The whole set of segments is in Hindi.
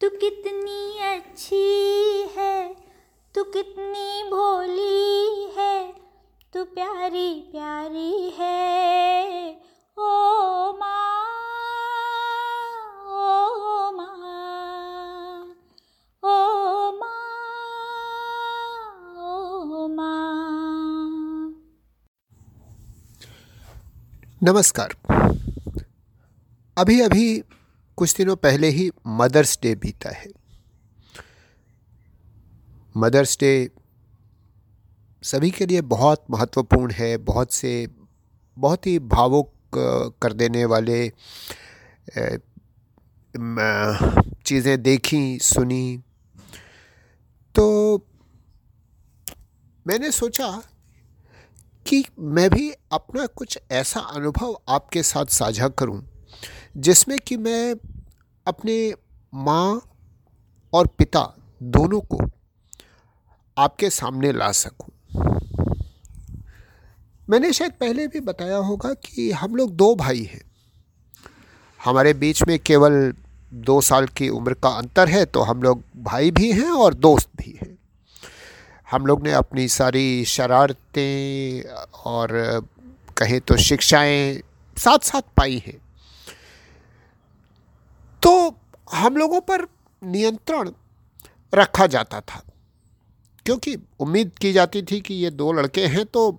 तू कितनी अच्छी है, तू कितनी भोली है, तू प्यारी प्यारी है। ओ माँ ओ माँ ओ माँ ओ माँ। नमस्कार। अभी अभी कुछ दिनों पहले ही मदर्स डे बीता है। मदर्स डे सभी के लिए बहुत महत्वपूर्ण है, बहुत से, बहुत ही भावुक कर देने वाले चीज़ें देखी, सुनी। तो मैंने सोचा कि मैं भी अपना कुछ ऐसा अनुभव आपके साथ साझा करूँ। जिसमें कि मैं अपने माँ और पिता दोनों को आपके सामने ला सकूँ। मैंने शायद पहले भी बताया होगा कि हम लोग दो भाई हैं। हमारे बीच में केवल दो साल की उम्र का अंतर है तो हम लोग भाई भी हैं और दोस्त भी हैं। हम लोग ने अपनी सारी शरारतें और कहें तो शिक्षाएँ साथ साथ पाई हैं। तो हम लोगों पर नियंत्रण रखा जाता था। क्योंकि उम्मीद की जाती थी कि ये दो लड़के हैं तो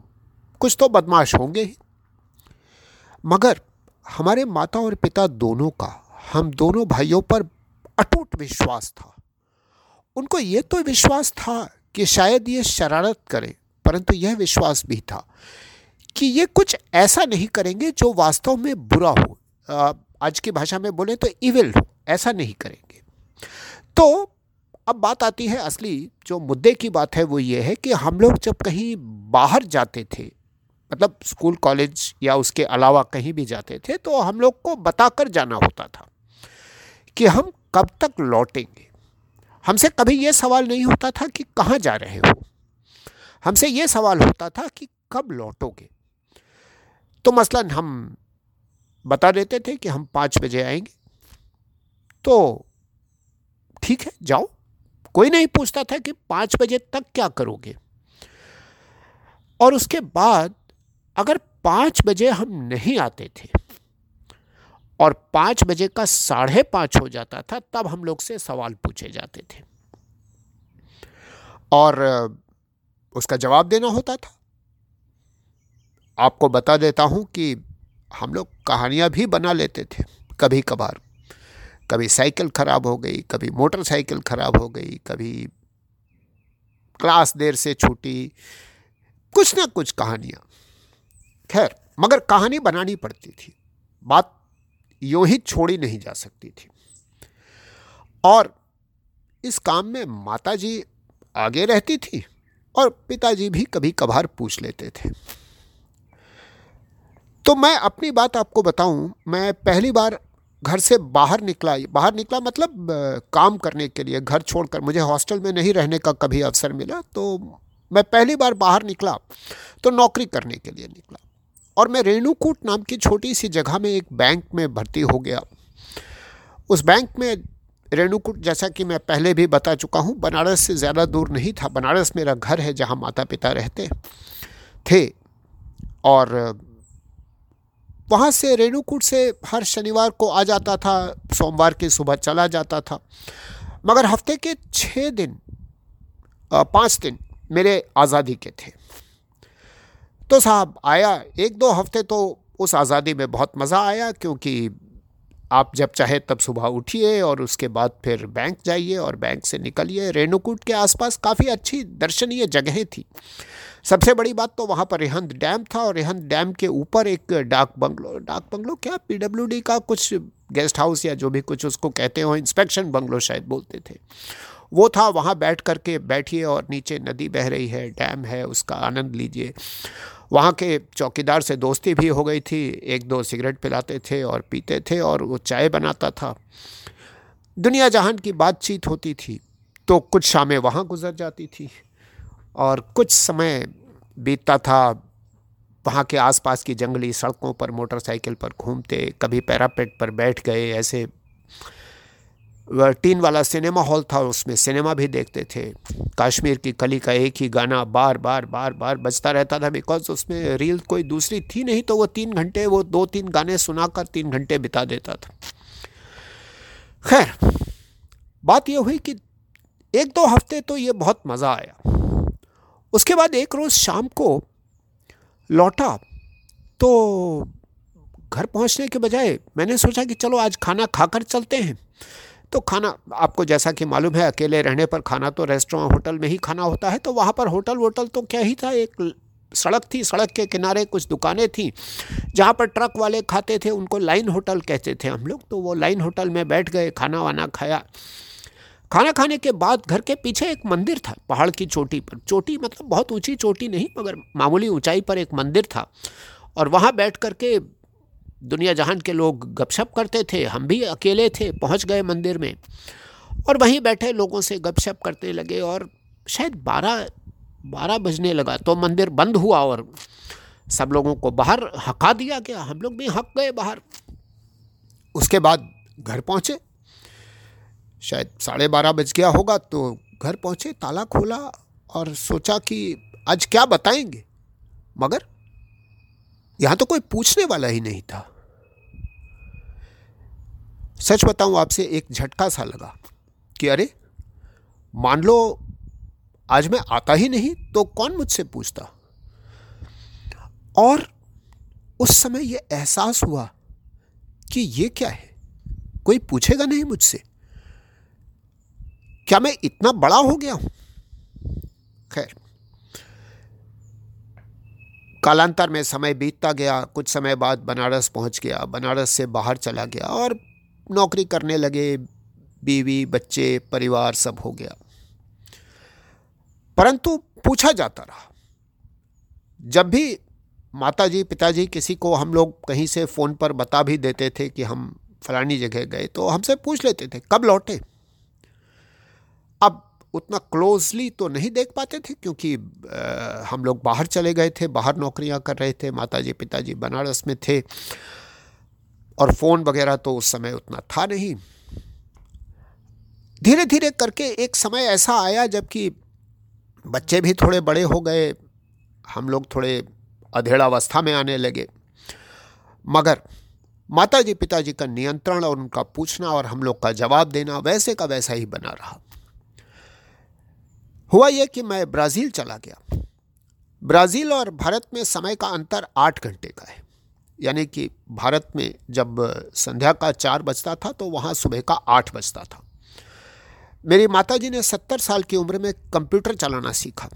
कुछ तो बदमाश होंगे ही। मगर हमारे माता और पिता दोनों का, हम दोनों भाइयों पर अटूट विश्वास था। उनको ये तो विश्वास था कि शायद ये शरारत करें, परंतु यह विश्वास भी था कि ये कुछ ऐसा नहीं करेंगे जो वास्तव में बुरा हो। आज की भाषा में बोले तो इविल हो, ऐसा नहीं करेंगे। तो अब बात आती है असली जो मुद्दे की बात है वो ये है कि हम लोग जब कहीं बाहर जाते थे मतलब स्कूल, कॉलेज या उसके अलावा कहीं भी जाते थे तो हम लोग को बताकर जाना होता था कि हम कब तक लौटेंगे। हमसे कभी ये सवाल नहीं होता था कि कहाँ जा रहे हो। हमसे ये सवाल होता था कि कब लौटोगे। तो मसलन हम बता देते थे कि हम पाँच बजे आएँगे। तो ठीक है, जाओ। कोई नहीं पूछता था कि पाँच बजे तक क्या करोगे। और उसके बाद अगर पाँच बजे हम नहीं आते थे और पाँच बजे का साढ़े पाँच हो जाता था, तब हम लोग से सवाल पूछे जाते थे। और, उसका जवाब देना होता था। आपको बता देता हूँ कि हम लोग कहानियाँ भी बना लेते थे कभी कभार कभी साइकिल खराब हो गई, कभी मोटरसाइकिल खराब हो गई, कभी क्लास देर से छूटी, कुछ ना कुछ कहानियाँ। खैर, मगर कहानी बनानी पड़ती थी, बात यूँ ही छोड़ी नहीं जा सकती थी। और इस काम में माताजी आगे रहती थी और पिताजी भी कभी कभार पूछ लेते थे। तो मैं अपनी बात आपको बताऊँ, मैं पहली बार घर से बाहर निकला बाहर निकला मतलब काम करने के लिए, घर छोड़कर, मुझे हॉस्टल में नहीं रहने का कभी अवसर मिला तो मैं पहली बार बाहर निकला तो नौकरी करने के लिए निकला। और मैं रेणुकूट नाम की छोटी सी जगह में एक बैंक में भर्ती हो गया। उस बैंक में रेणुकूट, जैसा कि मैं पहले भी बता चुका हूँ, बनारस से ज़्यादा दूर नहीं था, बनारस मेरा घर है जहाँ माता पिता रहते थे। और वहाँ से रेणुकूट से हर शनिवार को आ जाता था, सोमवार की सुबह चला जाता था। मगर हफ़्ते के छः दिन पाँच दिन मेरे आज़ादी के थे। तो साहब आया, एक दो हफ़्ते तो उस आज़ादी में बहुत मज़ा आया क्योंकि आप जब चाहे तब सुबह उठिए और उसके बाद फिर बैंक जाइए और बैंक से निकलिए। रेणुकूट के आसपास काफ़ी अच्छी दर्शनीय जगहें थी। सबसे बड़ी बात तो वहाँ पर रेहंद डैम था और रेहंद डैम के ऊपर एक डाक बंगलो डाक बंगलो क्या? पीडब्ल्यूडी का कुछ गेस्ट हाउस या जो भी कुछ उसको कहते हो, इंस्पेक्शन बंगलो शायद बोलते थे। वो था, वहाँ बैठ करके बैठिए और नीचे नदी बह रही है, डैम है, उसका आनंद लीजिए। वहाँ के चौकीदार से दोस्ती भी हो गई थी। एक दो सिगरेट पिलाते थे और पीते थे और वो चाय बनाता था। दुनिया जहान की बातचीत होती थी तो कुछ शामें वहाँ गुजर जाती थी और कुछ समय बीतता था। वहाँ के आसपास की जंगली सड़कों पर, मोटरसाइकिल पर घूमते, कभी पैरापेट पर बैठ गए, ऐसे टीन वाला सिनेमा हॉल था, उसमें सिनेमा भी देखते थे। कश्मीर की कली का एक ही गाना बार बार बार बार बजता रहता था बिकॉज़ उसमें रील कोई दूसरी थी नहीं तो वो तीन घंटे, वो दो तीन गाने सुनाकर तीन घंटे बिता देता था। खैर, बात यह हुई कि एक दो हफ़्ते तो ये बहुत मज़ा आया। उसके बाद एक रोज़ शाम को लौटा तो घर पहुँचने के बजाय मैंने सोचा कि चलो आज खाना खाकर चलते हैं। तो खाना, आपको जैसा कि मालूम है, अकेले रहने पर खाना तो रेस्टोरेंट होटल में ही खाना होता है तो वहाँ पर होटल वोटल तो क्या ही था, एक सड़क थी, सड़क के किनारे कुछ दुकानें थी, जहाँ पर ट्रक वाले खाते थे, उनको लाइन होटल कहते थे हम लोग तो वो लाइन होटल में बैठ गए, खाना वाना खाया। खाना खाने के बाद घर के पीछे एक मंदिर था, पहाड़ की चोटी पर। चोटी मतलब बहुत ऊँची चोटी नहीं, मगर मामूली ऊंचाई पर एक मंदिर था, और वहाँ बैठ कर के दुनिया जहान के लोग गपशप करते थे, हम भी अकेले थे, पहुँच गए मंदिर में। और वहीं बैठे लोगों से गपशप करने लगे और शायद बारह बारह बजने लगा तो मंदिर बंद हुआ और सब लोगों को बाहर हका दिया गया। हम लोग भी हक गए बाहर। उसके बाद घर पहुँचे। शायद साढ़े बारह बज गया होगा तो घर पहुँचे, ताला खोला और सोचा कि आज क्या बताएँगे। मगर यहाँ तो कोई पूछने वाला ही नहीं था। सच बताऊँ, आपसे एक झटका सा लगा कि अरे, मान लो आज मैं आता ही नहीं तो कौन मुझसे पूछता? और उस समय यह एहसास हुआ कि ये क्या है? कोई पूछेगा नहीं मुझसे। क्या मैं इतना बड़ा हो गया हूँ? खैर कालांतर में समय बीतता गया, कुछ समय बाद बनारस पहुँच गया, बनारस से बाहर चला गया और नौकरी करने लगे, बीवी, बच्चे, परिवार सब हो गया। परंतु पूछा जाता रहा, जब भी माताजी, पिताजी किसी को हम लोग कहीं से फ़ोन पर बता भी देते थे कि हम फलानी जगह गए तो हमसे पूछ लेते थे, कब लौटे? अब उतना क्लोजली तो नहीं देख पाते थे क्योंकि आ, हम लोग बाहर चले गए थे बाहर नौकरियाँ कर रहे थे माताजी पिताजी बनारस में थे और फ़ोन वगैरह तो उस समय उतना था नहीं। धीरे धीरे करके एक समय ऐसा आया जबकि बच्चे भी थोड़े बड़े हो गए हम लोग थोड़े अधेड़ावस्था में आने लगे। मगर माताजी पिताजी का नियंत्रण और उनका पूछना और हम लोग का जवाब देना वैसे का वैसा ही बना रहा। हुआ यह कि मैं ब्राज़ील चला गया। ब्राज़ील और भारत में समय का अंतर आठ घंटे का है। यानी कि भारत में जब संध्या का चार बजता था तो वहाँ सुबह का आठ बजता था। मेरी माताजी ने सत्तर साल की उम्र में कंप्यूटर चलाना सीखा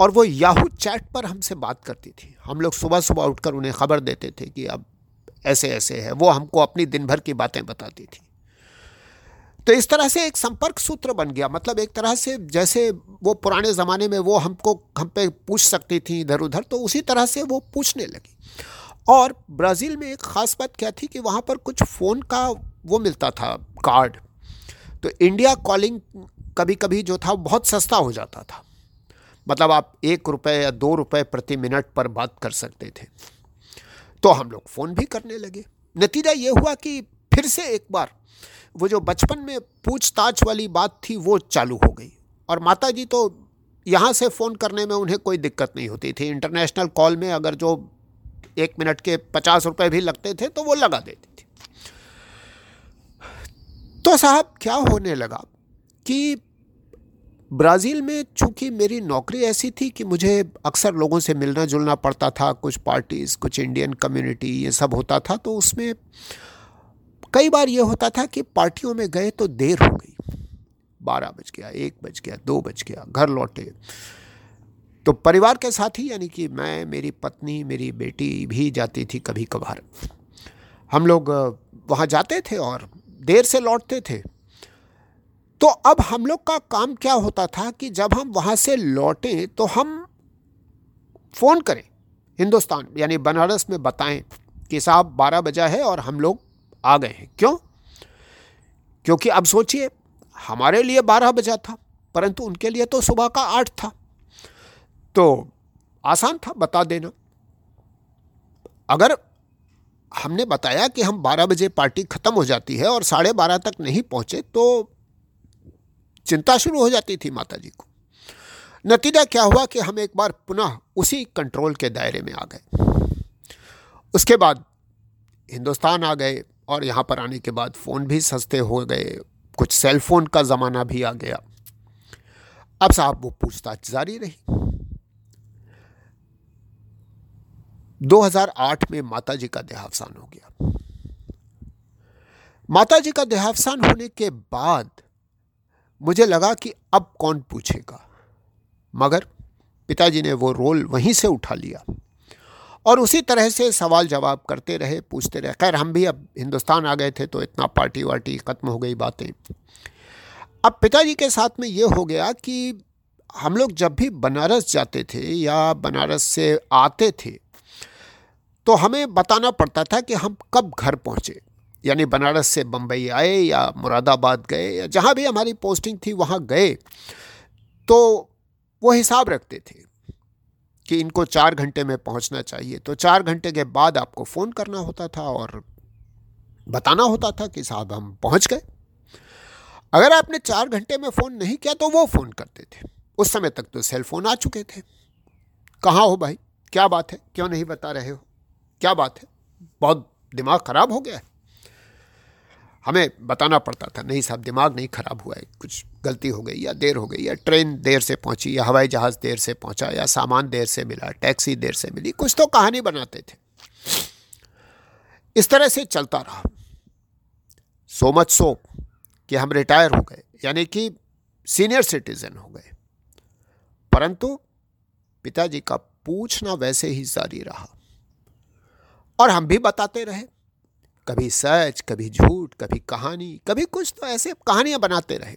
और वो याहू चैट पर हमसे बात करती थी। हम लोग सुबह सुबह उठकर उन्हें खबर देते थे कि अब ऐसे ऐसे है। वो हमको अपनी दिन भर की बातें बताती थी। तो इस तरह से एक संपर्क सूत्र बन गया। मतलब एक तरह से जैसे वो पुराने ज़माने में वो हमको, हम पे पूछ सकती थी इधर उधर तो उसी तरह से वो पूछने लगी। और ब्राज़ील में एक ख़ास बात क्या थी कि वहाँ पर कुछ फ़ोन का वो मिलता था, कार्ड। तो इंडिया कॉलिंग कभी कभी जो था बहुत सस्ता हो जाता था। मतलब आप एक रुपये या दो रुपये प्रति मिनट पर बात कर सकते थे। तो हम लोग फ़ोन भी करने लगे। नतीजा ये हुआ कि फिर से एक बार वो जो बचपन में पूछताछ वाली बात थी, वो चालू हो गई। और माता जी तो यहाँ से फ़ोन करने में उन्हें कोई दिक्कत नहीं होती थी। इंटरनेशनल कॉल में अगर जो एक मिनट के पचास रुपए भी लगते थे तो वो लगा देती थी। तो साहब, क्या होने लगा कि ब्राज़ील में चूँकि मेरी नौकरी ऐसी थी कि मुझे अक्सर लोगों से मिलना जुलना पड़ता था, कुछ पार्टीज़, कुछ इंडियन कम्युनिटी, ये सब होता था तो उसमें कई बार ये होता था कि पार्टियों में गए तो देर हो गई। बारह बज गया, एक बज गया, दो बज गया, घर लौटे। तो परिवार के साथ ही यानी कि मैं, मेरी पत्नी, मेरी बेटी भी जाती थी कभी कभार हम लोग वहाँ जाते थे और देर से लौटते थे। तो अब हम लोग का काम क्या होता था कि जब हम वहाँ से लौटें तो हम फ़ोन करें, हिंदुस्तान, यानी बनारस में बताएँ कि साहब बारह बजा है और हम लोग आ गए हैं। क्यों? क्योंकि अब सोचिए, हमारे लिए बारह बजा था, परंतु उनके लिए तो सुबह का आठ था। तो आसान था, बता देना। अगर हमने बताया कि हम 12 बजे पार्टी ख़त्म हो जाती है और साढ़े बारह तक नहीं पहुँचे तो चिंता शुरू हो जाती थी माता जी को। नतीजा क्या हुआ कि हम एक बार पुनः उसी कंट्रोल के दायरे में आ गए। उसके बाद हिंदुस्तान आ गए और यहाँ पर आने के बाद फ़ोन भी सस्ते हो गए। कुछ सेल फ़ोन का ज़माना भी आ गया। अब साहब वो पूछताछ जारी रही। 2008 में माता जी का देहावसान हो गया। माता जी का देहावसान होने के बाद मुझे लगा कि अब कौन पूछेगा। मगर पिताजी ने वो रोल वहीं से उठा लिया। और उसी तरह से सवाल जवाब करते रहे, पूछते रहे। खैर, हम भी अब हिंदुस्तान आ गए थे तो इतना पार्टी वार्टी ख़त्म हो गई बातें। अब पिताजी के साथ में ये हो गया कि हम लोग जब भी बनारस जाते थे या बनारस से आते थे तो हमें बताना पड़ता था कि हम कब घर पहुँचे। यानी बनारस से बम्बई आए या मुरादाबाद गए या जहाँ भी हमारी पोस्टिंग थी वहाँ गए तो वो हिसाब रखते थे। कि इनको चार घंटे में पहुँचना चाहिए। तो चार घंटे के बाद आपको फ़ोन करना होता था और बताना होता था कि साहब हम पहुँच गए। अगर आपने चार घंटे में फ़ोन नहीं किया तो वो फ़ोन करते थे। उस समय तक तो सेल फ़ोन आ चुके थे। कहाँ हो भाई? क्या बात है? क्यों नहीं बता रहे हो? क्या बात है? बहुत दिमाग ख़राब हो गया है। हमें बताना पड़ता था, नहीं साहब, दिमाग नहीं ख़राब हुआ है, कुछ गलती हो गई या देर हो गई या ट्रेन देर से पहुँची या हवाई जहाज़ देर से पहुँचा या सामान देर से मिला, टैक्सी देर से मिली, कुछ तो कहानी बनाते थे। इस तरह से चलता रहा। सो मच सो कि हम रिटायर हो गए, यानी कि सीनियर सिटीजन हो गए। परंतु पिताजी का पूछना वैसे ही जारी रहा। और हम भी बताते रहे। कभी सच, कभी झूठ, कभी कहानी, कभी कुछ तो ऐसे कहानियाँ बनाते रहे।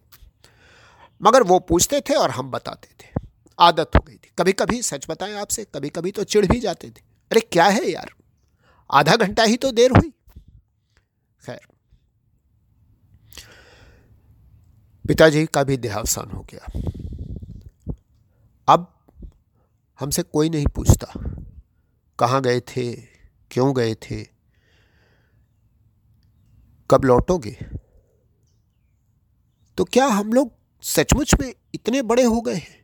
मगर वो पूछते थे और हम बताते थे। आदत हो गई थी। कभी कभी सच बताएँ आपसे कभी कभी तो चिढ़ भी जाते थे। अरे क्या है यार? आधा घंटा ही तो देर हुई। खैर। पिताजी का भी देहावसान हो गया। अब हमसे कोई नहीं पूछता। कहाँ गए थे? क्यों गए थे? कब लौटोगे? तो क्या हम लोग सचमुच में इतने बड़े हो गए हैं?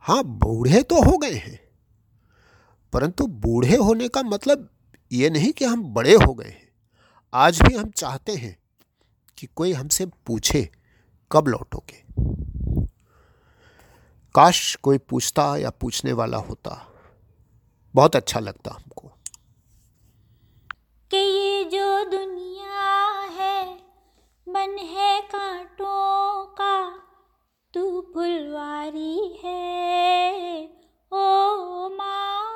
हाँ बूढ़े तो हो गए हैं। परंतु बूढ़े होने का मतलब ये नहीं कि हम बड़े हो गए हैं। आज भी हम चाहते हैं कि कोई हमसे पूछे कब लौटोगे। काश कोई पूछता या पूछने वाला होता। बहुत अच्छा लगता। दुनिया है बन है कांटों का तू फुलवारी है। ओ माँ